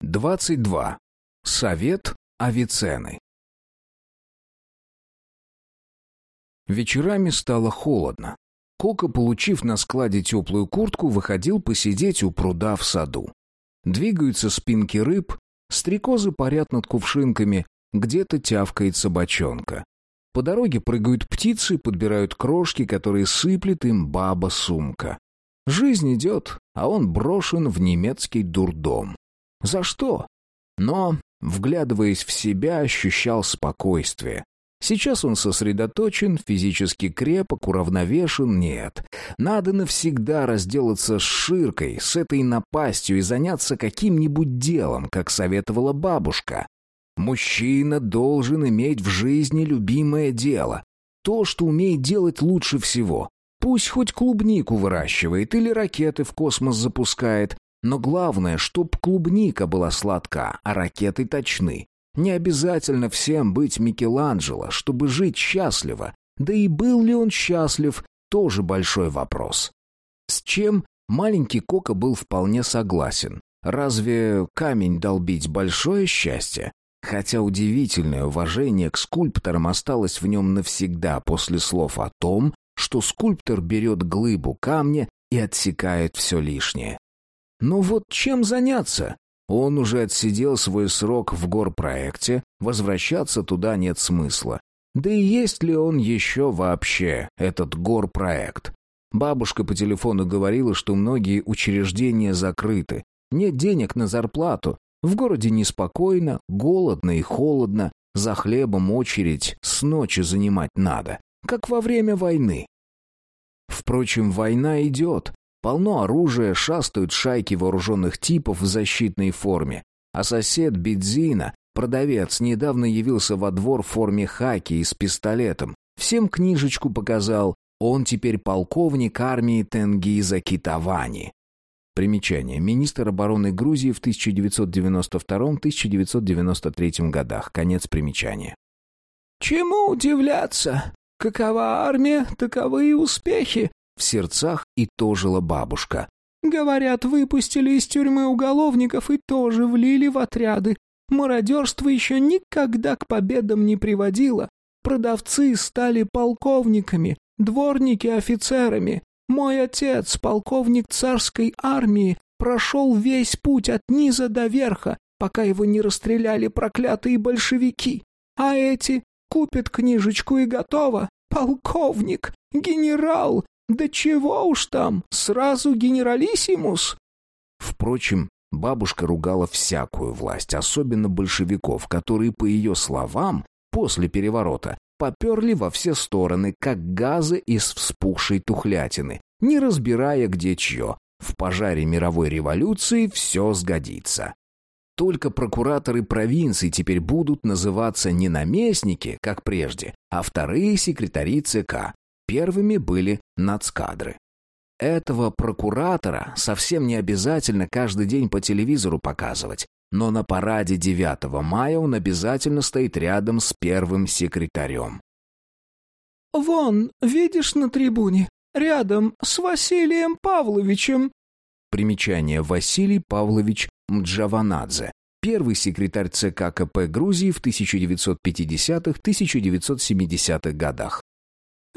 22. Совет Авиценны. Вечерами стало холодно. Кока, получив на складе теплую куртку, выходил посидеть у пруда в саду. Двигаются спинки рыб, стрекозы парят над кувшинками, где-то тявкает собачонка. По дороге прыгают птицы, подбирают крошки, которые сыплет им баба-сумка. Жизнь идет, а он брошен в немецкий дурдом. За что? Но, вглядываясь в себя, ощущал спокойствие. Сейчас он сосредоточен, физически крепок, уравновешен, нет. Надо навсегда разделаться с Ширкой, с этой напастью и заняться каким-нибудь делом, как советовала бабушка. Мужчина должен иметь в жизни любимое дело. То, что умеет делать лучше всего. Пусть хоть клубнику выращивает или ракеты в космос запускает, но главное, чтоб клубника была сладка, а ракеты точны. Не обязательно всем быть Микеланджело, чтобы жить счастливо. Да и был ли он счастлив, тоже большой вопрос. С чем маленький Кока был вполне согласен. Разве камень долбить большое счастье? Хотя удивительное уважение к скульпторам осталось в нем навсегда после слов о том, что скульптор берет глыбу камня и отсекает все лишнее. Но вот чем заняться? Он уже отсидел свой срок в горпроекте, возвращаться туда нет смысла. Да и есть ли он еще вообще, этот горпроект? Бабушка по телефону говорила, что многие учреждения закрыты. Нет денег на зарплату. В городе неспокойно, голодно и холодно. За хлебом очередь с ночи занимать надо. Как во время войны. Впрочем, война идет. Полно оружия, шастают шайки вооруженных типов в защитной форме. А сосед Бедзина, продавец, недавно явился во двор в форме хаки и с пистолетом. Всем книжечку показал. Он теперь полковник армии Тенгиза Китавани. Примечание. Министр обороны Грузии в 1992-1993 годах. Конец примечания. «Чему удивляться? Какова армия, таковы и успехи», в сердцах и тожила бабушка. «Говорят, выпустили из тюрьмы уголовников и тоже влили в отряды. Мародерство еще никогда к победам не приводило. Продавцы стали полковниками, дворники офицерами. Мой отец, полковник царской армии, прошел весь путь от низа до верха, пока его не расстреляли проклятые большевики. А эти купят книжечку и готово. Полковник, генерал, да чего уж там, сразу генералиссимус. Впрочем, бабушка ругала всякую власть, особенно большевиков, которые, по ее словам, после переворота поперли во все стороны, как газы из вспухшей тухлятины, не разбирая, где чье. В пожаре мировой революции все сгодится. Только прокураторы провинций теперь будут называться не наместники, как прежде, а вторые секретари ЦК, Первыми были нацкадры. Этого прокуратора совсем не обязательно каждый день по телевизору показывать, но на параде 9 мая он обязательно стоит рядом с первым секретарем. «Вон, видишь на трибуне, рядом с Василием Павловичем». Примечание Василий Павлович Мджаванадзе, первый секретарь ЦК КП Грузии в 1950-1970-х годах.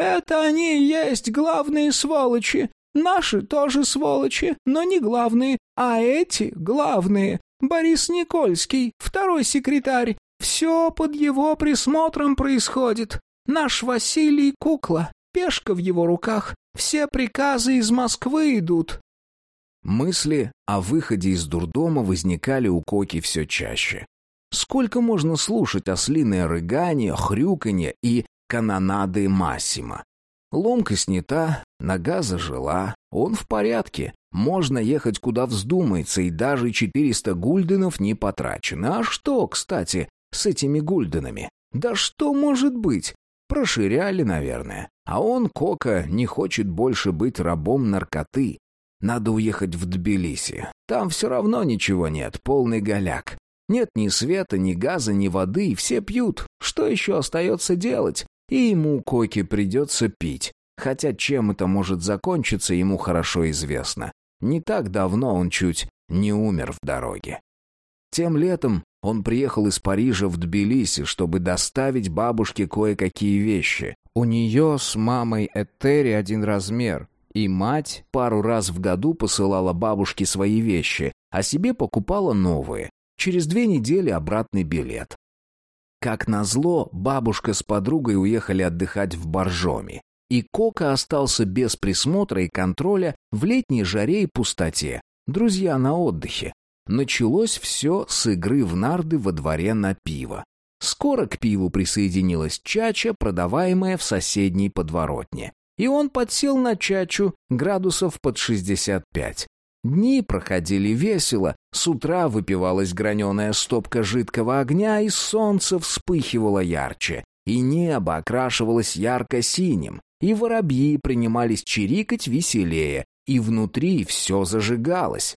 Это они и есть главные сволочи. Наши тоже сволочи, но не главные, а эти главные. Борис Никольский, второй секретарь. Все под его присмотром происходит. Наш Василий кукла, пешка в его руках. Все приказы из Москвы идут. Мысли о выходе из дурдома возникали у Коки все чаще. Сколько можно слушать ослиное рыгание, хрюканье и канонады Массима. Ломка снята, нога зажила, он в порядке. Можно ехать куда вздумается, и даже 400 гульденов не потрачено. А что, кстати, с этими гульденами? Да что может быть? Проширяли, наверное. А он, Кока, не хочет больше быть рабом наркоты. Надо уехать в Тбилиси. Там все равно ничего нет, полный голяк. Нет ни света, ни газа, ни воды, и все пьют. Что еще остается делать? И ему, Коки, придется пить. Хотя чем это может закончиться, ему хорошо известно. Не так давно он чуть не умер в дороге. Тем летом он приехал из Парижа в Тбилиси, чтобы доставить бабушке кое-какие вещи. У нее с мамой Этери один размер, и мать пару раз в году посылала бабушке свои вещи, а себе покупала новые. Через две недели обратный билет. Как назло, бабушка с подругой уехали отдыхать в Боржоми, и Кока остался без присмотра и контроля в летней жаре и пустоте. Друзья на отдыхе. Началось все с игры в нарды во дворе на пиво. Скоро к пиву присоединилась чача, продаваемая в соседней подворотне. И он подсел на чачу градусов под 65. Дни проходили весело, с утра выпивалась граненая стопка жидкого огня, и солнце вспыхивало ярче, и небо окрашивалось ярко-синим, и воробьи принимались чирикать веселее, и внутри все зажигалось.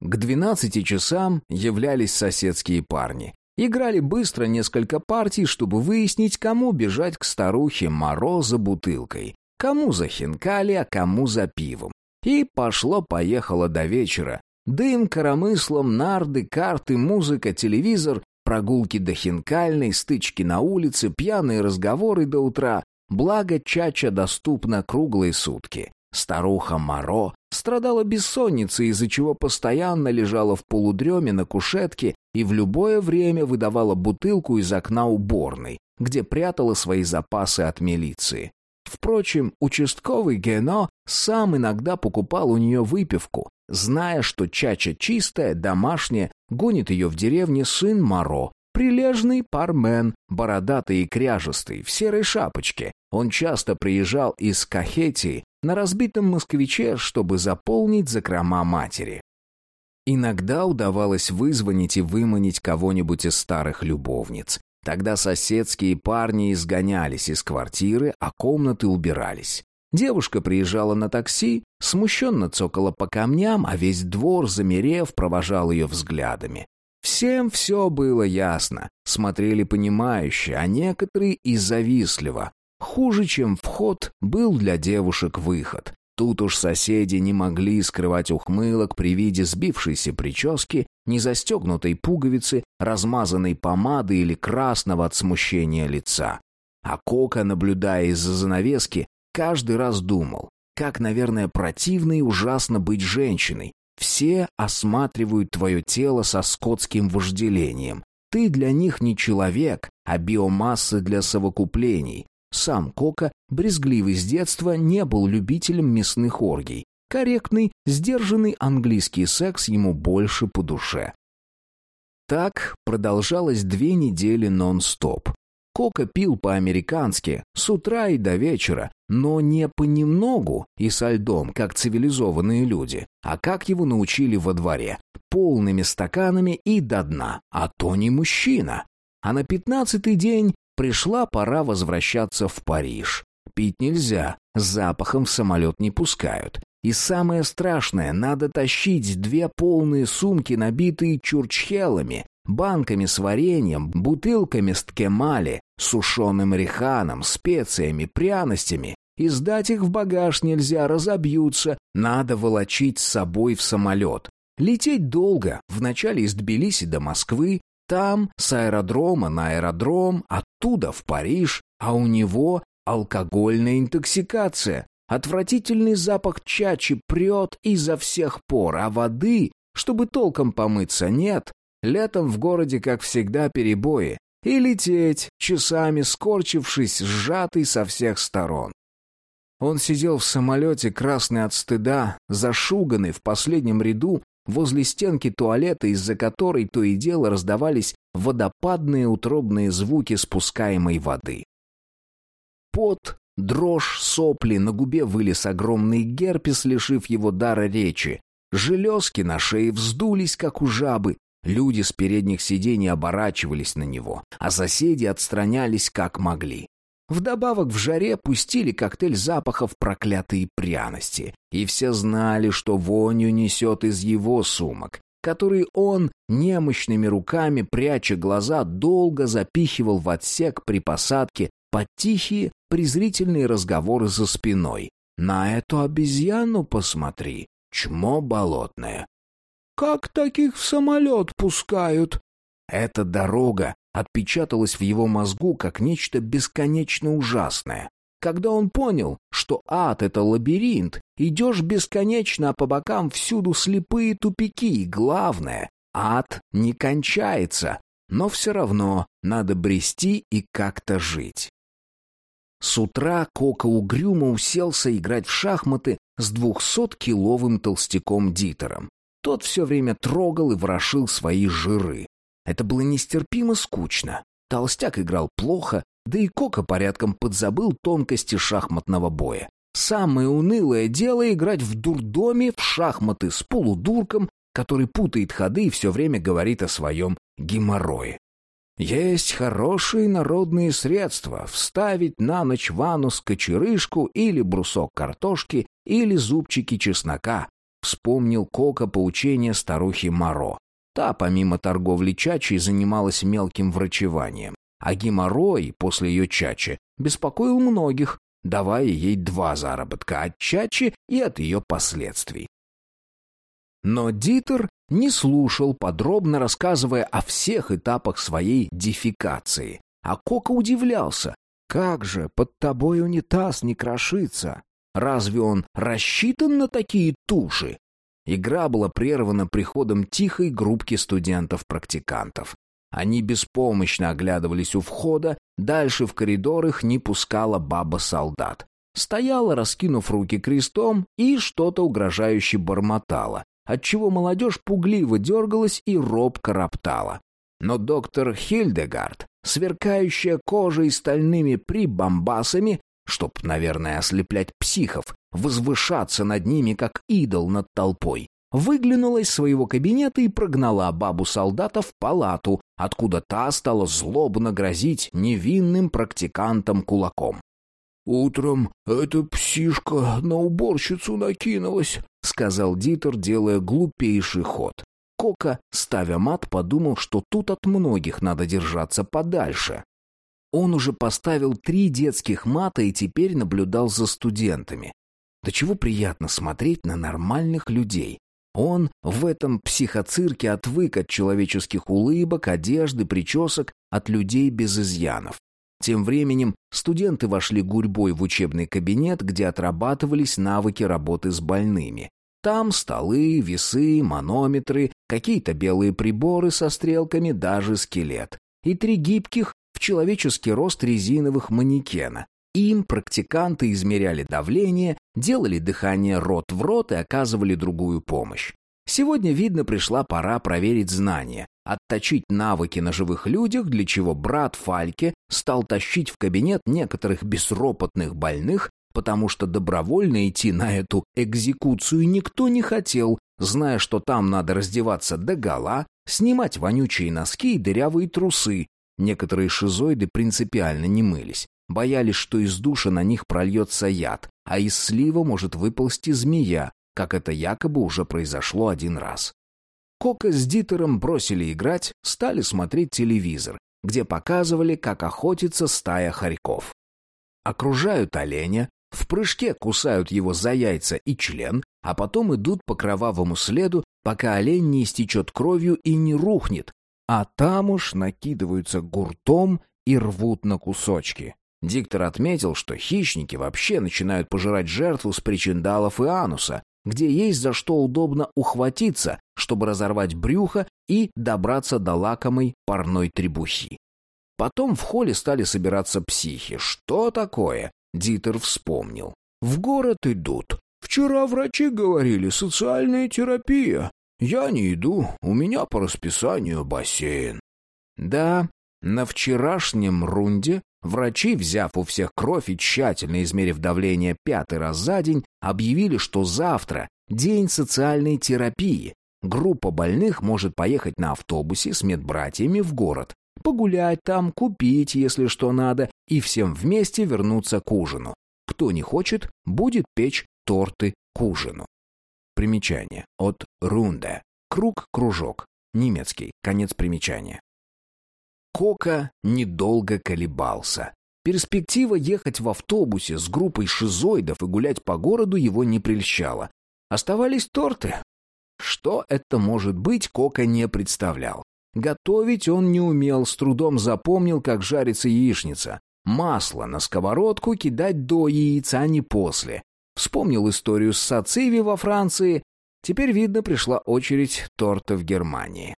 К двенадцати часам являлись соседские парни. Играли быстро несколько партий, чтобы выяснить, кому бежать к старухе Моро за бутылкой, кому за хинкали, а кому за пивом. И пошло-поехало до вечера. Дым коромыслом, нарды, карты, музыка, телевизор, прогулки до хинкальной, стычки на улице, пьяные разговоры до утра. Благо, чача доступна круглые сутки. Старуха Моро страдала бессонницей, из-за чего постоянно лежала в полудреме на кушетке и в любое время выдавала бутылку из окна уборной, где прятала свои запасы от милиции. Впрочем, участковый Гено сам иногда покупал у нее выпивку, зная, что чача чистая, домашняя, гонит ее в деревне сын Моро, прилежный пармен, бородатый и кряжестый, в серой шапочке. Он часто приезжал из Кахетии на разбитом москвиче, чтобы заполнить закрома матери. Иногда удавалось вызвонить и выманить кого-нибудь из старых любовниц. Тогда соседские парни изгонялись из квартиры, а комнаты убирались. Девушка приезжала на такси, смущенно цокала по камням, а весь двор, замерев, провожал ее взглядами. Всем все было ясно, смотрели понимающе, а некоторые и завистливо. Хуже, чем вход, был для девушек выход. Тут уж соседи не могли скрывать ухмылок при виде сбившейся прически, незастегнутой пуговицы, размазанной помады или красного от смущения лица. А Кока, наблюдая из-за занавески, каждый раз думал, как, наверное, противно и ужасно быть женщиной. Все осматривают твое тело со скотским вожделением. Ты для них не человек, а биомасса для совокуплений. Сам Кока, брезгливый с детства, не был любителем мясных оргий. Корректный, сдержанный английский секс ему больше по душе. Так продолжалось две недели нон-стоп. Кока пил по-американски, с утра и до вечера, но не понемногу и со льдом, как цивилизованные люди, а как его научили во дворе, полными стаканами и до дна, а то не мужчина. А на пятнадцатый день Пришла пора возвращаться в Париж. Пить нельзя, запахом в самолет не пускают. И самое страшное, надо тащить две полные сумки, набитые чурчхелами, банками с вареньем, бутылками с ткемали, сушеным реханом, специями, пряностями. И сдать их в багаж нельзя, разобьются, надо волочить с собой в самолет. Лететь долго, вначале из Тбилиси до Москвы, там с аэродрома на аэродром, оттуда в Париж, а у него алкогольная интоксикация. Отвратительный запах чачи прет изо всех пор, а воды, чтобы толком помыться, нет. Летом в городе, как всегда, перебои. И лететь, часами скорчившись, сжатый со всех сторон. Он сидел в самолете, красный от стыда, зашуганный в последнем ряду, возле стенки туалета, из-за которой то и дело раздавались водопадные утробные звуки спускаемой воды. Пот, дрожь, сопли, на губе вылез огромный герпес, лишив его дара речи. Железки на шее вздулись, как у жабы. Люди с передних сидений оборачивались на него, а соседи отстранялись как могли. Вдобавок в жаре пустили коктейль запахов проклятой пряности, и все знали, что вонью несет из его сумок, которые он немощными руками, пряча глаза, долго запихивал в отсек при посадке под тихие презрительные разговоры за спиной. «На эту обезьяну посмотри, чмо болотное». Как таких в самолет пускают?» Эта дорога отпечаталась в его мозгу как нечто бесконечно ужасное. Когда он понял, что ад — это лабиринт, идешь бесконечно, а по бокам всюду слепые тупики, и главное — ад не кончается, но все равно надо брести и как-то жить. С утра Кока угрюмо уселся играть в шахматы с двухсоткиловым толстяком Дитером. Тот все время трогал и ворошил свои жиры. Это было нестерпимо скучно. Толстяк играл плохо, да и Кока порядком подзабыл тонкости шахматного боя. Самое унылое дело — играть в дурдоме в шахматы с полудурком, который путает ходы и все время говорит о своем геморрое. Есть хорошие народные средства — вставить на ночь в анус кочерышку или брусок картошки или зубчики чеснока. Вспомнил Кока поучение старухи Моро. Та, помимо торговли чачей, занималась мелким врачеванием. А геморрой после ее чачи беспокоил многих, давая ей два заработка от чачи и от ее последствий. Но Дитер не слушал, подробно рассказывая о всех этапах своей дефекации. А Кока удивлялся. «Как же под тобой унитаз не крошится? Разве он рассчитан на такие туши?» Игра была прервана приходом тихой группки студентов-практикантов. Они беспомощно оглядывались у входа, дальше в коридор их не пускала баба-солдат. Стояла, раскинув руки крестом, и что-то угрожающе бормотала, отчего молодежь пугливо дергалась и робко роптала. Но доктор Хильдегард, сверкающая кожей стальными прибамбасами, чтоб, наверное, ослеплять психов, возвышаться над ними, как идол над толпой, выглянула из своего кабинета и прогнала бабу-солдата в палату, откуда та стала злобно грозить невинным практикантам кулаком. «Утром эта псишка на уборщицу накинулась», — сказал Дитер, делая глупейший ход. Кока, ставя мат, подумал, что тут от многих надо держаться подальше. Он уже поставил три детских мата и теперь наблюдал за студентами. До чего приятно смотреть на нормальных людей. Он в этом психоцирке отвык от человеческих улыбок, одежды, причесок, от людей без изъянов. Тем временем студенты вошли гурьбой в учебный кабинет, где отрабатывались навыки работы с больными. Там столы, весы, манометры, какие-то белые приборы со стрелками, даже скелет. И три гибких в человеческий рост резиновых манекена. Им практиканты измеряли давление, делали дыхание рот в рот и оказывали другую помощь. Сегодня, видно, пришла пора проверить знания, отточить навыки на живых людях, для чего брат Фальке стал тащить в кабинет некоторых безропотных больных, потому что добровольно идти на эту экзекуцию никто не хотел, зная, что там надо раздеваться догола, снимать вонючие носки и дырявые трусы. Некоторые шизоиды принципиально не мылись. Боялись, что из душа на них прольется яд, а из слива может выползти змея, как это якобы уже произошло один раз. Кока с Дитером бросили играть, стали смотреть телевизор, где показывали, как охотится стая хорьков. Окружают оленя, в прыжке кусают его за яйца и член, а потом идут по кровавому следу, пока олень не истечет кровью и не рухнет, а там уж накидываются гуртом и рвут на кусочки. Диктор отметил, что хищники вообще начинают пожирать жертву с причиндалов и ануса, где есть за что удобно ухватиться, чтобы разорвать брюхо и добраться до лакомой парной требухи. Потом в холле стали собираться психи. Что такое? Дитер вспомнил. В город идут. Вчера врачи говорили, социальная терапия. Я не иду, у меня по расписанию бассейн. Да, на вчерашнем рунде Врачи, взяв у всех кровь и тщательно измерив давление пятый раз за день, объявили, что завтра день социальной терапии. Группа больных может поехать на автобусе с медбратьями в город, погулять там, купить, если что надо, и всем вместе вернуться к ужину. Кто не хочет, будет печь торты к ужину. Примечание от Рунде. Круг, кружок. Немецкий. Конец примечания. Кока недолго колебался. Перспектива ехать в автобусе с группой шизоидов и гулять по городу его не прельщала. Оставались торты. Что это может быть, Кока не представлял. Готовить он не умел, с трудом запомнил, как жарится яичница. Масло на сковородку кидать до яйца, не после. Вспомнил историю с сациви во Франции. Теперь, видно, пришла очередь торта в Германии.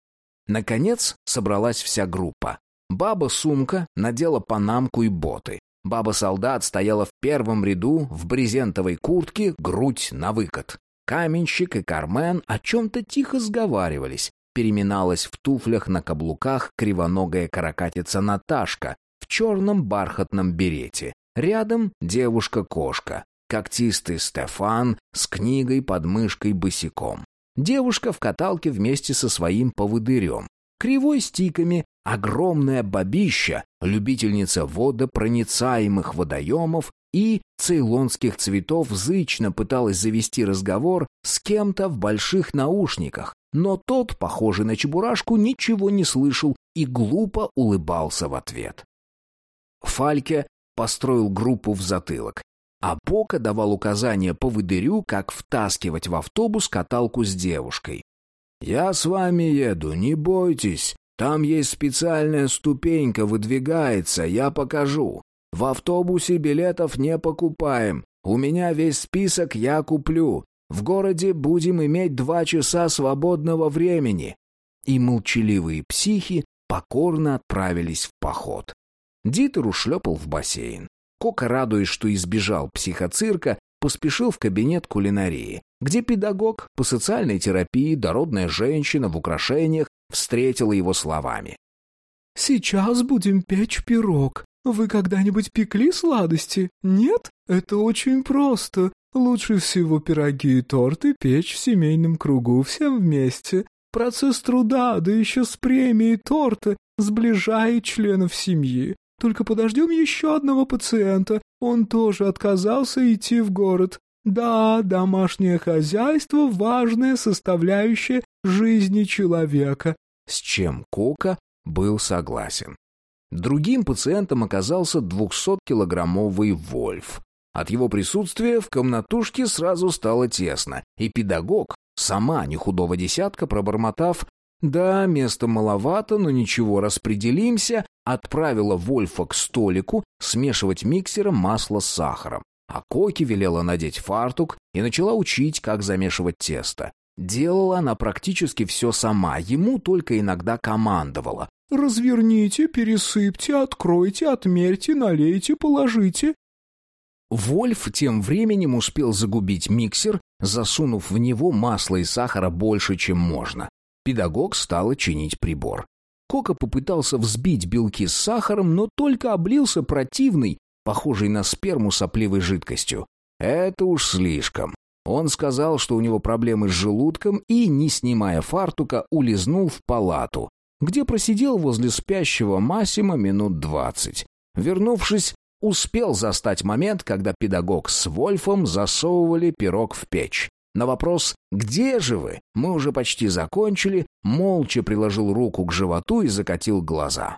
Наконец собралась вся группа. Баба-сумка надела панамку и боты. Баба-солдат стояла в первом ряду в брезентовой куртке, грудь на выкат. Каменщик и Кармен о чем-то тихо сговаривались. Переминалась в туфлях на каблуках кривоногая каракатица Наташка в черном бархатном берете. Рядом девушка-кошка, когтистый Стефан с книгой под мышкой босиком. Девушка в каталке вместе со своим поводырем. Кривой стиками, огромная бабища, любительница водопроницаемых водоемов и цейлонских цветов зычно пыталась завести разговор с кем-то в больших наушниках, но тот, похожий на чебурашку, ничего не слышал и глупо улыбался в ответ. Фальке построил группу в затылок, а Бока давал указания по выдырю, как втаскивать в автобус каталку с девушкой. «Я с вами еду, не бойтесь. Там есть специальная ступенька, выдвигается, я покажу. В автобусе билетов не покупаем. У меня весь список я куплю. В городе будем иметь два часа свободного времени». И молчаливые психи покорно отправились в поход. Дитер ушлепал в бассейн. Кока, радуясь, что избежал психоцирка, поспешил в кабинет кулинарии, где педагог по социальной терапии, дородная женщина в украшениях, встретила его словами. «Сейчас будем печь пирог. Вы когда-нибудь пекли сладости? Нет? Это очень просто. Лучше всего пироги и торты печь в семейном кругу всем вместе. Процесс труда, да еще с премией торта, сближает членов семьи. Только подождем еще одного пациента. Он тоже отказался идти в город. Да, домашнее хозяйство – важная составляющая жизни человека. С чем Кока был согласен. Другим пациентом оказался 200-килограммовый Вольф. От его присутствия в комнатушке сразу стало тесно, и педагог, сама не худого десятка, пробормотав «Да, места маловато, но ничего, распределимся», отправила Вольфа к столику смешивать миксером масло с сахаром. А Коки велела надеть фартук и начала учить, как замешивать тесто. Делала она практически все сама, ему только иногда командовала. «Разверните, пересыпьте, откройте, отмерьте, налейте, положите». Вольф тем временем успел загубить миксер, засунув в него масло и сахара больше, чем можно. Педагог стала чинить прибор. Кока попытался взбить белки с сахаром, но только облился противной, похожей на сперму сопливой жидкостью. Это уж слишком. Он сказал, что у него проблемы с желудком и, не снимая фартука, улизнул в палату, где просидел возле спящего Массима минут двадцать. Вернувшись, успел застать момент, когда педагог с Вольфом засовывали пирог в печь. На вопрос «Где же вы?» мы уже почти закончили, молча приложил руку к животу и закатил глаза.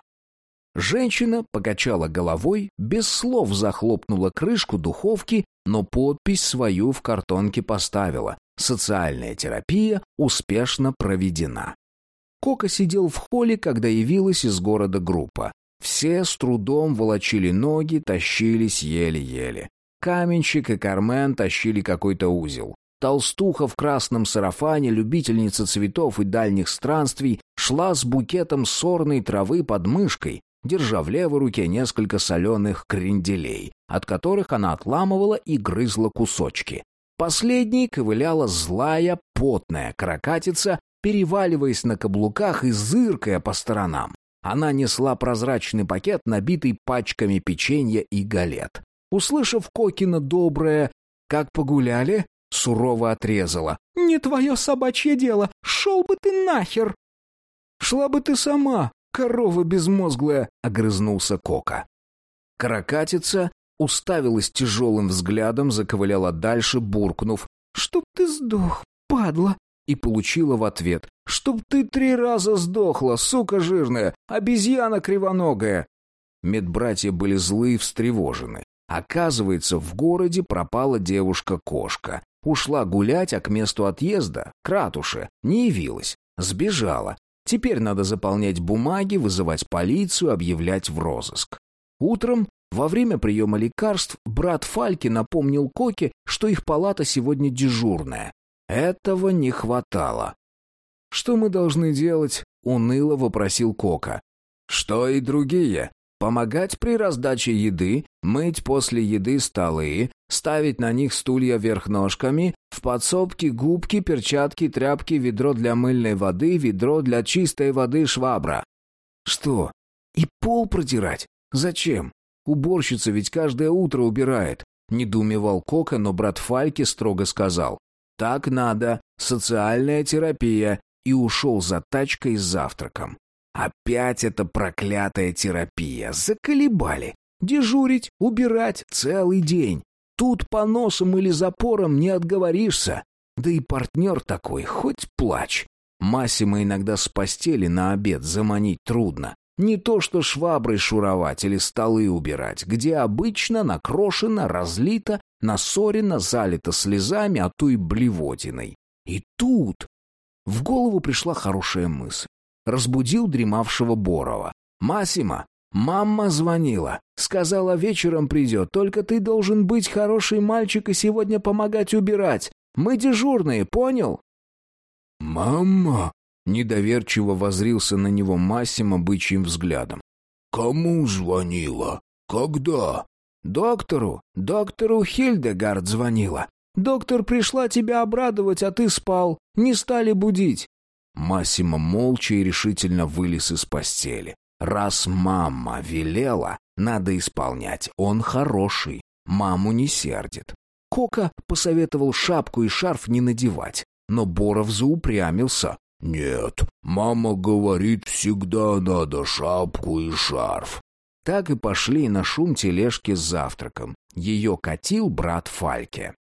Женщина покачала головой, без слов захлопнула крышку духовки, но подпись свою в картонке поставила. Социальная терапия успешно проведена. Кока сидел в холле, когда явилась из города группа. Все с трудом волочили ноги, тащились еле-еле. Каменщик и Кармен тащили какой-то узел. Толстуха в красном сарафане, любительница цветов и дальних странствий, шла с букетом сорной травы под мышкой, держа в левой руке несколько соленых кренделей, от которых она отламывала и грызла кусочки. Последней ковыляла злая, потная крокатица, переваливаясь на каблуках и зыркая по сторонам. Она несла прозрачный пакет, набитый пачками печенья и галет. Услышав Кокина доброе «Как погуляли?», сурово отрезала. «Не твое собачье дело! Шел бы ты нахер!» «Шла бы ты сама, корова безмозглая!» — огрызнулся Кока. Каракатица уставилась тяжелым взглядом, заковыляла дальше, буркнув «Чтоб ты сдох, падла!» и получила в ответ «Чтоб ты три раза сдохла, сука жирная, обезьяна кривоногая!» Медбратья были злы и встревожены. Оказывается, в городе пропала девушка-кошка. Ушла гулять, а к месту отъезда, к ратуше, не явилась. Сбежала. Теперь надо заполнять бумаги, вызывать полицию, объявлять в розыск. Утром, во время приема лекарств, брат Фальки напомнил Коке, что их палата сегодня дежурная. Этого не хватало. «Что мы должны делать?» — уныло вопросил Кока. «Что и другие. Помогать при раздаче еды, мыть после еды столы, ставить на них стулья вверх ножками, в подсобке губки, перчатки, тряпки, ведро для мыльной воды, ведро для чистой воды, швабра. Что? И пол протирать? Зачем? Уборщица ведь каждое утро убирает. Недоумевал Кока, но брат Фальки строго сказал. Так надо, социальная терапия. И ушел за тачкой с завтраком. Опять эта проклятая терапия. Заколебали. Дежурить, убирать целый день. Тут по носам или запорам не отговоришься. Да и партнер такой, хоть плачь. Массима иногда с постели на обед заманить трудно. Не то что шваброй шуровать или столы убирать, где обычно накрошено, разлито, насорено, залито слезами, а то и блевотиной. И тут в голову пришла хорошая мысль разбудил дремавшего Борова. «Масима, мама звонила. Сказала, вечером придет, только ты должен быть хороший мальчик и сегодня помогать убирать. Мы дежурные, понял?» «Мама?» — недоверчиво возрился на него Массимо бычьим взглядом. «Кому звонила? Когда?» «Доктору. Доктору Хильдегард звонила. Доктор пришла тебя обрадовать, а ты спал. Не стали будить. Массимо молча и решительно вылез из постели. Раз мама велела, надо исполнять. Он хороший, маму не сердит. Кока посоветовал шапку и шарф не надевать, но Боров заупрямился. «Нет, мама говорит, всегда надо шапку и шарф». Так и пошли на шум тележки с завтраком. Ее катил брат Фальке.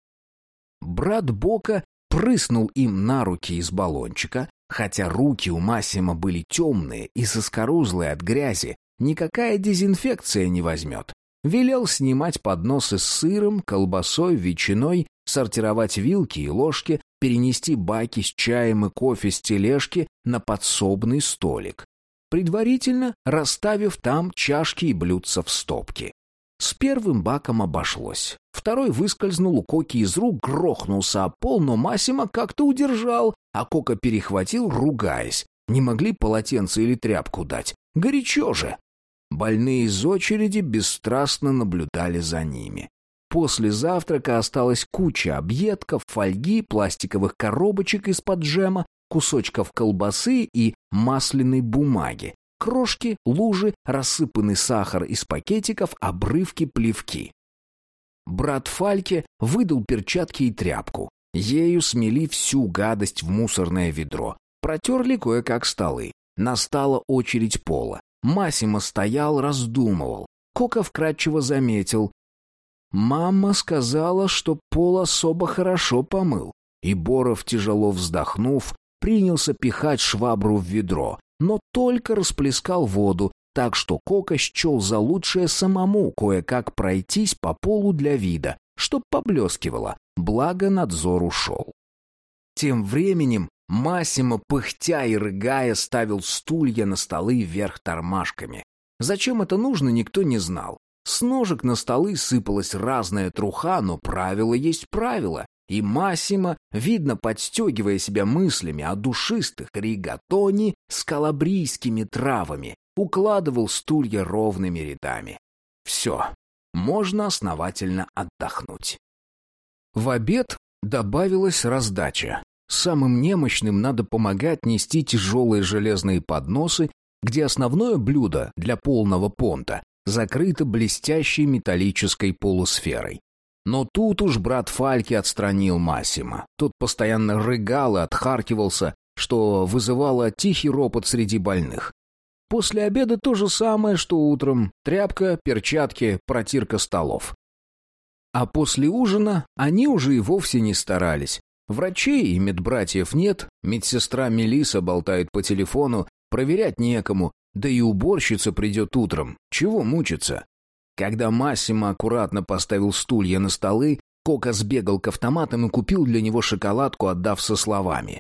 Брат Бока прыснул им на руки из баллончика, Хотя руки у Массима были темные и соскорузлые от грязи, никакая дезинфекция не возьмет. Велел снимать подносы с сыром, колбасой, ветчиной, сортировать вилки и ложки, перенести баки с чаем и кофе с тележки на подсобный столик, предварительно расставив там чашки и блюдца в стопки. С первым баком обошлось. Второй выскользнул у Коки из рук, грохнулся о пол, но Масима как-то удержал, а Кока перехватил, ругаясь. Не могли полотенце или тряпку дать. Горячо же. Больные из очереди бесстрастно наблюдали за ними. После завтрака осталась куча объедков, фольги, пластиковых коробочек из-под джема, кусочков колбасы и масляной бумаги. Крошки, лужи, рассыпанный сахар из пакетиков, обрывки плевки. Брат Фальке выдал перчатки и тряпку. Ею смели всю гадость в мусорное ведро. Протерли кое-как столы. Настала очередь пола. Массимо стоял, раздумывал. Кока вкратчиво заметил. «Мама сказала, что пол особо хорошо помыл». И Боров, тяжело вздохнув, принялся пихать швабру в ведро, но только расплескал воду, так что Кока счел за лучшее самому кое-как пройтись по полу для вида, чтоб поблескивало, благо надзор ушел. Тем временем Массимо, пыхтя и рыгая, ставил стулья на столы вверх тормашками. Зачем это нужно, никто не знал. С ножек на столы сыпалась разная труха, но правило есть правило. И Массимо, видно, подстегивая себя мыслями о душистых ригатони с калабрийскими травами, укладывал стулья ровными рядами. Все, можно основательно отдохнуть. В обед добавилась раздача. Самым немощным надо помогать нести тяжелые железные подносы, где основное блюдо для полного понта закрыто блестящей металлической полусферой. Но тут уж брат Фальки отстранил Массима. Тот постоянно рыгал и отхаркивался, что вызывало тихий ропот среди больных. После обеда то же самое, что утром. Тряпка, перчатки, протирка столов. А после ужина они уже и вовсе не старались. Врачей и медбратьев нет, медсестра Мелиса болтает по телефону, проверять некому, да и уборщица придет утром. Чего мучиться? Когда Массимо аккуратно поставил стулья на столы, Кока сбегал к автоматам и купил для него шоколадку, отдав со словами.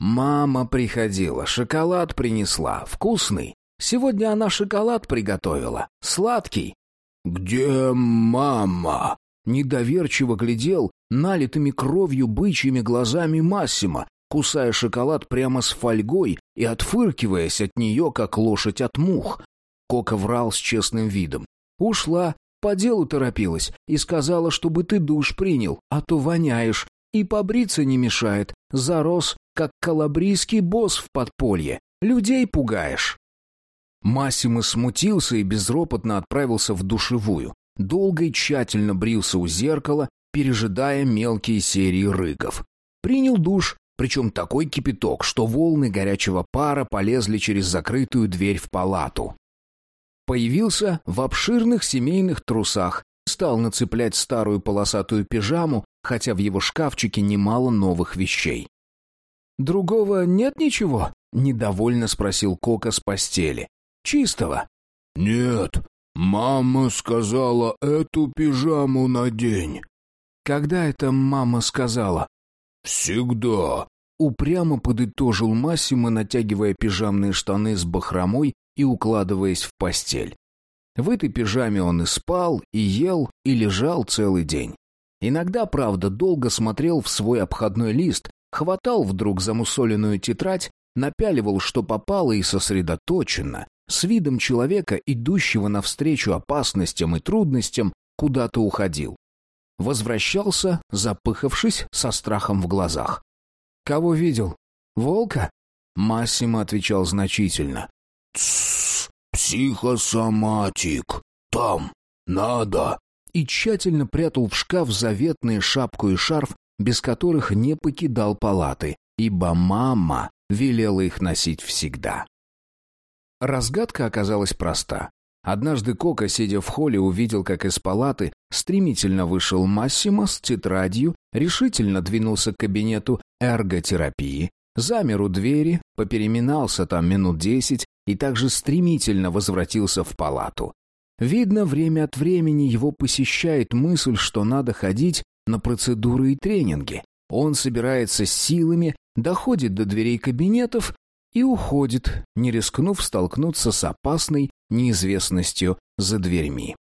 «Мама приходила, шоколад принесла. Вкусный. Сегодня она шоколад приготовила. Сладкий». «Где мама?» Недоверчиво глядел налитыми кровью бычьими глазами Массима, кусая шоколад прямо с фольгой и отфыркиваясь от нее, как лошадь от мух. Кока врал с честным видом. «Ушла, по делу торопилась и сказала, чтобы ты душ принял, а то воняешь. И побриться не мешает. Зарос, как калабрийский босс в подполье. Людей пугаешь». Массимо смутился и безропотно отправился в душевую. Долго и тщательно брился у зеркала, пережидая мелкие серии рыгов. Принял душ, причем такой кипяток, что волны горячего пара полезли через закрытую дверь в палату. Появился в обширных семейных трусах, стал нацеплять старую полосатую пижаму, хотя в его шкафчике немало новых вещей. «Другого нет ничего?» — недовольно спросил Кока с постели. «Чистого?» «Нет, мама сказала, эту пижаму надень». «Когда это мама сказала?» «Всегда». Упрямо подытожил Массимо, натягивая пижамные штаны с бахромой и укладываясь в постель. В этой пижаме он и спал, и ел, и лежал целый день. Иногда, правда, долго смотрел в свой обходной лист, хватал вдруг замусоленную тетрадь, напяливал, что попало, и сосредоточенно, с видом человека, идущего навстречу опасностям и трудностям, куда-то уходил. Возвращался, запыхавшись, со страхом в глазах. «Кого видел? Волка?» Массимо отвечал значительно. «Тссс, психосоматик, там, надо!» И тщательно прятал в шкаф заветные шапку и шарф, без которых не покидал палаты, ибо мама велела их носить всегда. Разгадка оказалась проста. Однажды Кока, сидя в холле, увидел, как из палаты стремительно вышел Массимо с тетрадью, решительно двинулся к кабинету эрготерапии, замер у двери, попереминался там минут десять и также стремительно возвратился в палату. Видно, время от времени его посещает мысль, что надо ходить на процедуры и тренинги. Он собирается с силами, доходит до дверей кабинетов и уходит, не рискнув столкнуться с опасной неизвестностью за дверьми.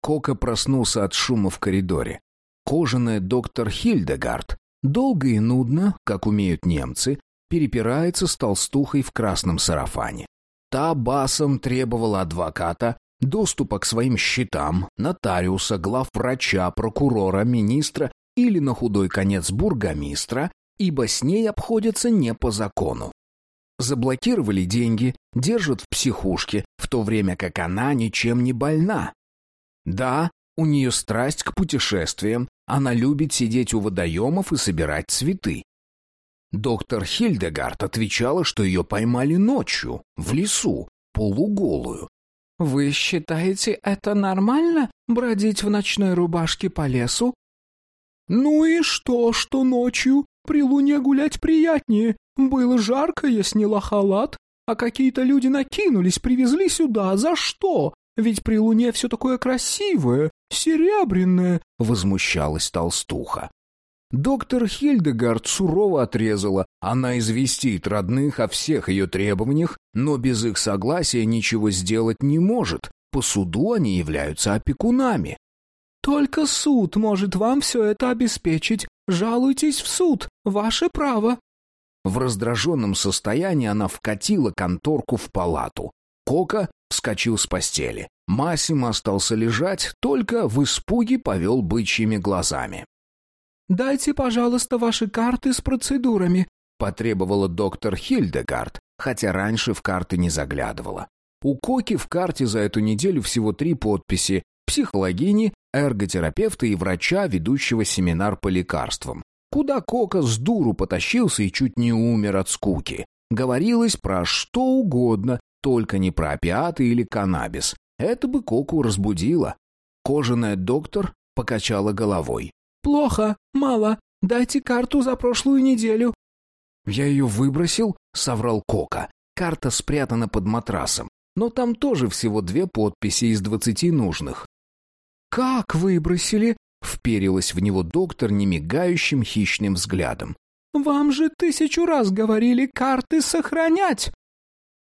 Кока проснулся от шума в коридоре. Кожаная доктор Хильдегард долго и нудно, как умеют немцы, перепирается с толстухой в красном сарафане. Та басом требовала адвоката, доступа к своим счетам, нотариуса, главврача, прокурора, министра или на худой конец бургомистра, ибо с ней обходятся не по закону. Заблокировали деньги, держат в психушке, в то время как она ничем не больна. Да, у нее страсть к путешествиям, она любит сидеть у водоемов и собирать цветы. Доктор Хильдегард отвечала, что ее поймали ночью, в лесу, полуголую. «Вы считаете это нормально, бродить в ночной рубашке по лесу?» «Ну и что, что ночью? При луне гулять приятнее. Было жарко, я сняла халат, а какие-то люди накинулись, привезли сюда. За что? Ведь при луне все такое красивое, серебряное, — возмущалась толстуха. Доктор Хильдегард сурово отрезала, она известит родных о всех ее требованиях, но без их согласия ничего сделать не может. По суду они являются опекунами. «Только суд может вам все это обеспечить. Жалуйтесь в суд, ваше право», в раздраженном состоянии она вкатила конторку в палату. Кока вскочил с постели. Массимо остался лежать, только в испуге повел бычьими глазами. «Дайте, пожалуйста, ваши карты с процедурами», — потребовала доктор Хильдегард, хотя раньше в карты не заглядывала. У Коки в карте за эту неделю всего три подписи — психологини, эрготерапевта и врача, ведущего семинар по лекарствам куда Кока с дуру потащился и чуть не умер от скуки. Говорилось про что угодно, только не про опиаты или каннабис. Это бы Коку разбудило. Кожаная доктор покачала головой. «Плохо, мало. Дайте карту за прошлую неделю». «Я ее выбросил?» — соврал Кока. Карта спрятана под матрасом, но там тоже всего две подписи из двадцати нужных. «Как выбросили? Вперилась в него доктор немигающим хищным взглядом. «Вам же тысячу раз говорили карты сохранять!»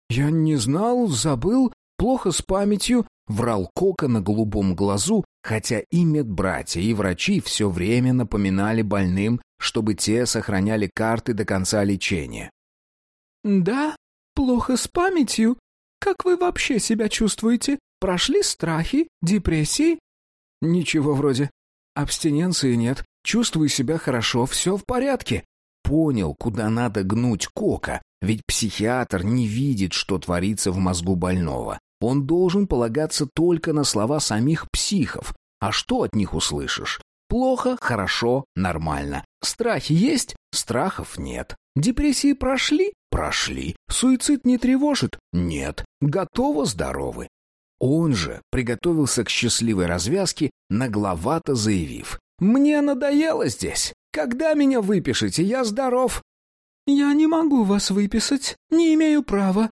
«Я не знал, забыл, плохо с памятью», — врал Кока на голубом глазу, хотя и медбратья, и врачи все время напоминали больным, чтобы те сохраняли карты до конца лечения. «Да, плохо с памятью. Как вы вообще себя чувствуете? Прошли страхи, депрессии?» «Ничего вроде. Абстиненции нет. Чувствую себя хорошо, все в порядке». Понял, куда надо гнуть Кока, ведь психиатр не видит, что творится в мозгу больного. Он должен полагаться только на слова самих психов. А что от них услышишь? Плохо, хорошо, нормально. Страхи есть? Страхов нет. Депрессии прошли? Прошли. Суицид не тревожит? Нет. Готово здоровы. Он же приготовился к счастливой развязке, нагловато заявив. «Мне надоело здесь. Когда меня выпишете, я здоров». «Я не могу вас выписать. Не имею права».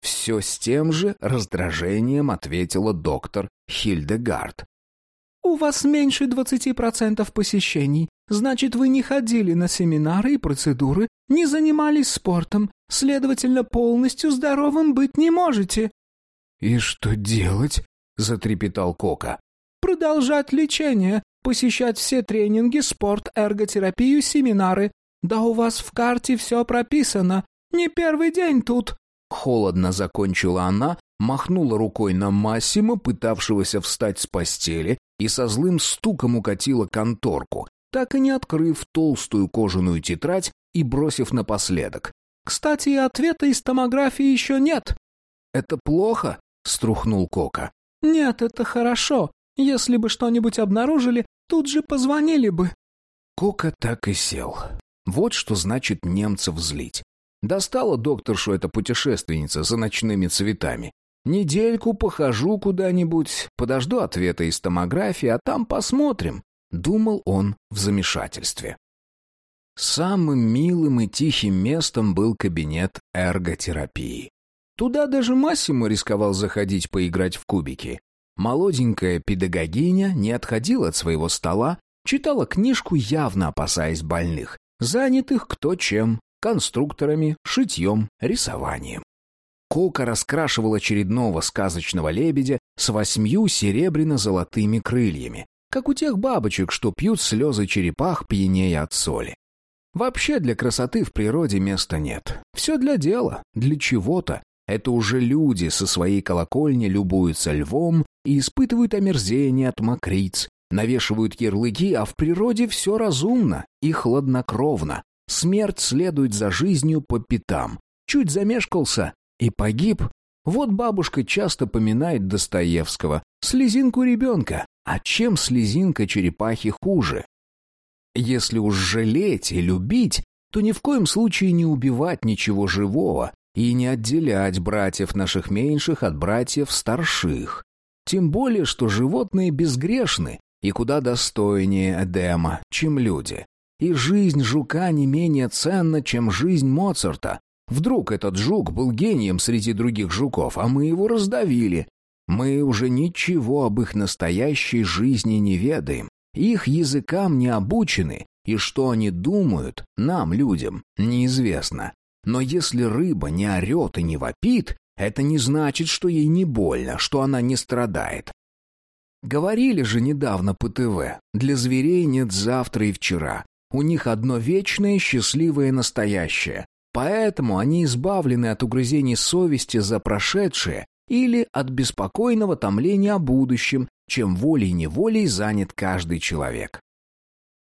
Все с тем же раздражением ответила доктор Хильдегард. «У вас меньше двадцати процентов посещений. Значит, вы не ходили на семинары и процедуры, не занимались спортом, следовательно, полностью здоровым быть не можете». «И что делать?» — затрепетал Кока. «Продолжать лечение, посещать все тренинги, спорт, эрготерапию, семинары. Да у вас в карте все прописано. Не первый день тут». Холодно закончила она, махнула рукой на Массимо, пытавшегося встать с постели, и со злым стуком укатила конторку, так и не открыв толстую кожаную тетрадь и бросив напоследок. «Кстати, ответа из томографии еще нет». «Это плохо?» — струхнул Кока. «Нет, это хорошо. Если бы что-нибудь обнаружили, тут же позвонили бы». Кока так и сел. Вот что значит немцев злить. Достала докторшу эта путешественница за ночными цветами. Недельку похожу куда-нибудь, подожду ответа из томографии, а там посмотрим, думал он в замешательстве. Самым милым и тихим местом был кабинет эрготерапии. Туда даже Массимо рисковал заходить поиграть в кубики. Молоденькая педагогиня не отходила от своего стола, читала книжку, явно опасаясь больных, занятых кто чем, конструкторами, шитьем, рисованием. Кока раскрашивал очередного сказочного лебедя с восьмью серебряно-золотыми крыльями, как у тех бабочек, что пьют слезы черепах, пьянее от соли. Вообще для красоты в природе места нет. Все для дела, для чего-то. Это уже люди со своей колокольни любуются львом и испытывают омерзение от мокриц, навешивают ярлыки, а в природе все разумно и хладнокровно. Смерть следует за жизнью по пятам. Чуть замешкался и погиб. Вот бабушка часто поминает Достоевского. Слезинку ребенка. А чем слезинка черепахи хуже? Если уж жалеть и любить, то ни в коем случае не убивать ничего живого и не отделять братьев наших меньших от братьев старших. Тем более, что животные безгрешны и куда достойнее Эдема, чем люди. И жизнь жука не менее ценна, чем жизнь Моцарта. Вдруг этот жук был гением среди других жуков, а мы его раздавили. Мы уже ничего об их настоящей жизни не ведаем. Их языкам не обучены, и что они думают, нам, людям, неизвестно. Но если рыба не орет и не вопит, это не значит, что ей не больно, что она не страдает. Говорили же недавно по ТВ, для зверей нет завтра и вчера. У них одно вечное счастливое настоящее. Поэтому они избавлены от угрызений совести за прошедшее или от беспокойного томления о будущем, чем волей-неволей занят каждый человек.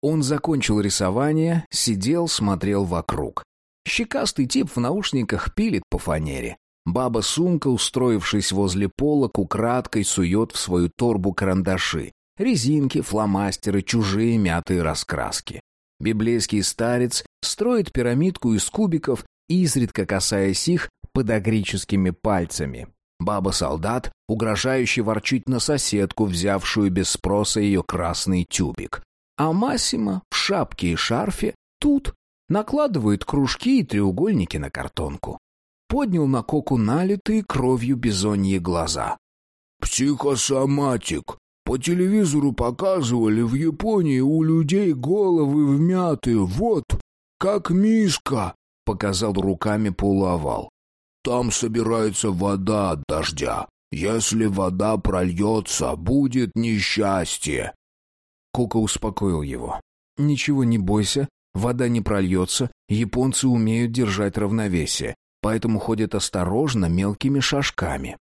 Он закончил рисование, сидел, смотрел вокруг. Щекастый тип в наушниках пилит по фанере. Баба-сумка, устроившись возле полок, украдкой сует в свою торбу карандаши, резинки, фломастеры, чужие мятые раскраски. Библейский старец строит пирамидку из кубиков, изредка касаясь их подогрическими пальцами. Баба-солдат угрожающе ворчит на соседку, взявшую без спроса ее красный тюбик. А Массимо в шапке и шарфе тут накладывает кружки и треугольники на картонку. Поднял на коку налитые кровью бизоньи глаза. «Психосоматик», По телевизору показывали, в Японии у людей головы вмяты, вот, как миска», — показал руками полуовал. «Там собирается вода от дождя. Если вода прольется, будет несчастье». Кока успокоил его. «Ничего не бойся, вода не прольется, японцы умеют держать равновесие, поэтому ходят осторожно мелкими шажками».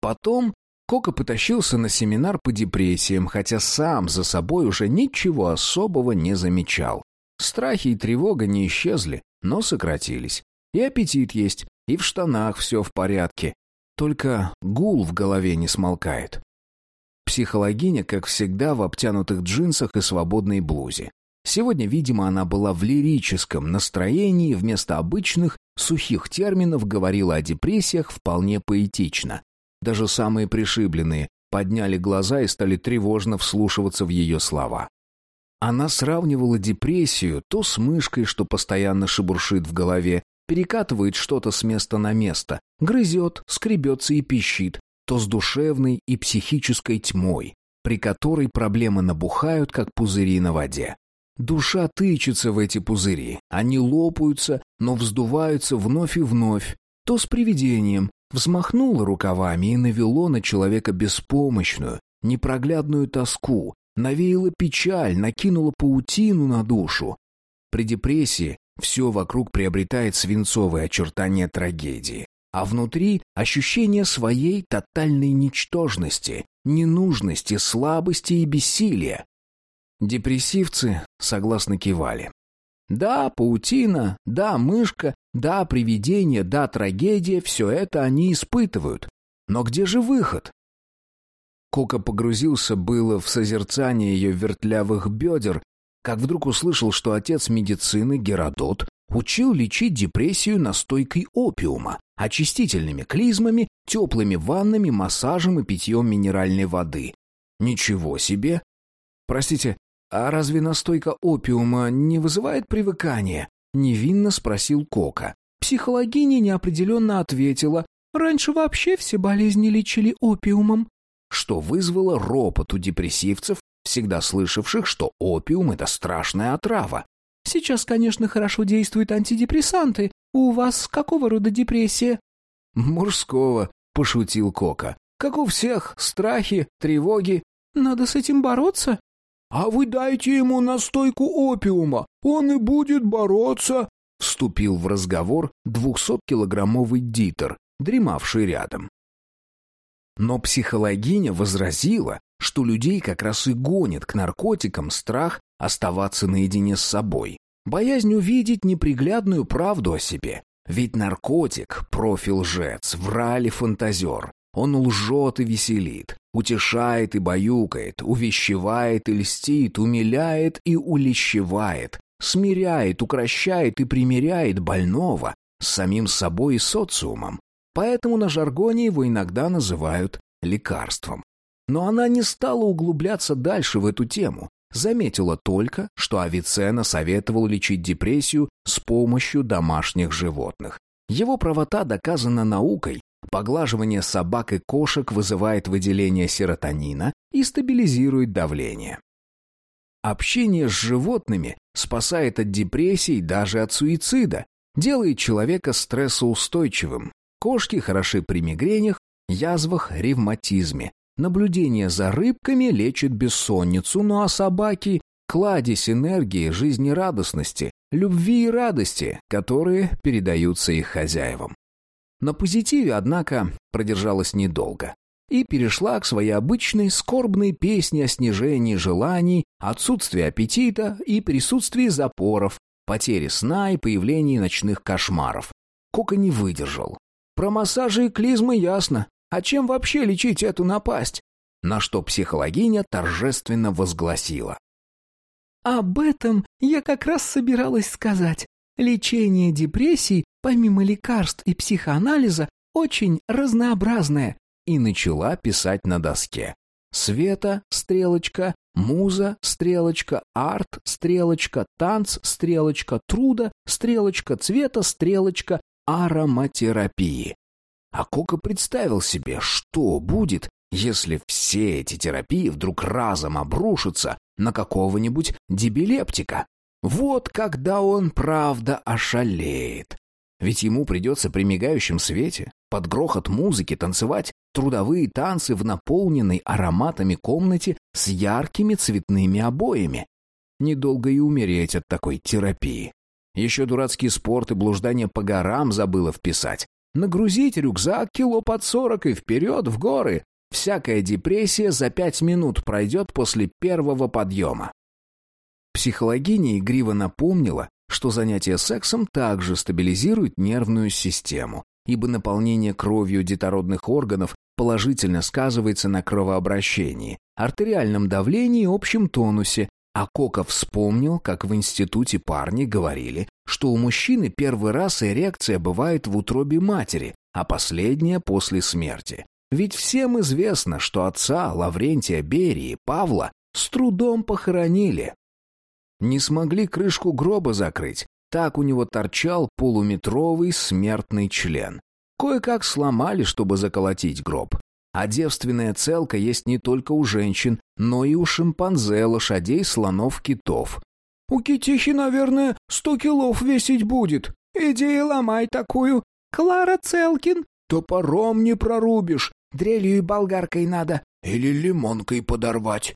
Потом Кока потащился на семинар по депрессиям, хотя сам за собой уже ничего особого не замечал. Страхи и тревога не исчезли, но сократились. И аппетит есть, и в штанах все в порядке. Только гул в голове не смолкает. Психологиня, как всегда, в обтянутых джинсах и свободной блузе. Сегодня, видимо, она была в лирическом настроении, вместо обычных сухих терминов говорила о депрессиях вполне поэтично. Даже самые пришибленные подняли глаза и стали тревожно вслушиваться в ее слова. Она сравнивала депрессию то с мышкой, что постоянно шебуршит в голове, перекатывает что-то с места на место, грызет, скребется и пищит, то с душевной и психической тьмой, при которой проблемы набухают, как пузыри на воде. Душа тычется в эти пузыри, они лопаются, но вздуваются вновь и вновь, то с привидением, взмахнуло рукавами и навело на человека беспомощную, непроглядную тоску, навеяло печаль, накинуло паутину на душу. При депрессии все вокруг приобретает свинцовые очертания трагедии, а внутри ощущение своей тотальной ничтожности, ненужности, слабости и бессилия. Депрессивцы согласно кивали. Да, паутина, да, мышка, да, привидение, да, трагедия — все это они испытывают. Но где же выход? Кока погрузился было в созерцание ее вертлявых бедер, как вдруг услышал, что отец медицины Геродот учил лечить депрессию настойкой опиума, очистительными клизмами, теплыми ваннами, массажем и питьем минеральной воды. Ничего себе! Простите, «А разве настойка опиума не вызывает привыкания?» — невинно спросил Кока. Психологиня неопределенно ответила, «Раньше вообще все болезни лечили опиумом», что вызвало ропот у депрессивцев, всегда слышавших, что опиум — это страшная отрава. «Сейчас, конечно, хорошо действуют антидепрессанты. У вас какого рода депрессия?» «Мужского», — пошутил Кока. «Как у всех, страхи, тревоги». «Надо с этим бороться», «А вы дайте ему настойку опиума, он и будет бороться», — вступил в разговор двухсоткилограммовый дитер, дремавший рядом. Но психологиня возразила, что людей как раз и гонит к наркотикам страх оставаться наедине с собой, боязнь увидеть неприглядную правду о себе. Ведь наркотик — профиль лжец, врали фантазер, он лжет и веселит, утешает и баюкает, увещевает и льстит, умиляет и улещевает, смиряет, укращает и примиряет больного с самим собой и социумом. Поэтому на жаргоне его иногда называют лекарством. Но она не стала углубляться дальше в эту тему, заметила только, что Авиценна советовал лечить депрессию с помощью домашних животных. Его правота доказана наукой, Поглаживание собак и кошек вызывает выделение серотонина и стабилизирует давление. Общение с животными спасает от депрессий, даже от суицида, делает человека стрессоустойчивым. Кошки хороши при мигренях, язвах, ревматизме. Наблюдение за рыбками лечит бессонницу, ну а собаки – кладезь энергии, жизнерадостности, любви и радости, которые передаются их хозяевам. На позитиве, однако, продержалась недолго и перешла к своей обычной скорбной песне о снижении желаний, отсутствии аппетита и присутствии запоров, потере сна и появлении ночных кошмаров. Кока не выдержал. Про массажи и клизмы ясно. А чем вообще лечить эту напасть? На что психологиня торжественно возгласила. «Об этом я как раз собиралась сказать. Лечение депрессий помимо лекарств и психоанализа, очень разнообразная, и начала писать на доске. Света, стрелочка, муза, стрелочка, арт, стрелочка, танц, стрелочка, труда, стрелочка, цвета, стрелочка, ароматерапии. А Кока представил себе, что будет, если все эти терапии вдруг разом обрушатся на какого-нибудь дебилептика? Вот когда он правда ошалеет. Ведь ему придется при мигающем свете, под грохот музыки танцевать трудовые танцы в наполненной ароматами комнате с яркими цветными обоями. Недолго и умереть от такой терапии. Еще дурацкий спорт и блуждание по горам забыла вписать. Нагрузить рюкзак кило под сорок и вперед в горы. Всякая депрессия за пять минут пройдет после первого подъема. Психологиня игриво напомнила, что занятие сексом также стабилизирует нервную систему, ибо наполнение кровью детородных органов положительно сказывается на кровообращении, артериальном давлении и общем тонусе, а Кока вспомнил, как в институте парни говорили, что у мужчины первый раз эрекция бывает в утробе матери, а последняя после смерти. Ведь всем известно, что отца Лаврентия Берии Павла с трудом похоронили. Не смогли крышку гроба закрыть, так у него торчал полуметровый смертный член. Кое-как сломали, чтобы заколотить гроб. А девственная целка есть не только у женщин, но и у шимпанзе, лошадей, слонов, китов. «У китихи, наверное, сто килов весить будет. Иди и ломай такую. Клара Целкин». «Топором не прорубишь. Дрелью и болгаркой надо». «Или лимонкой подорвать».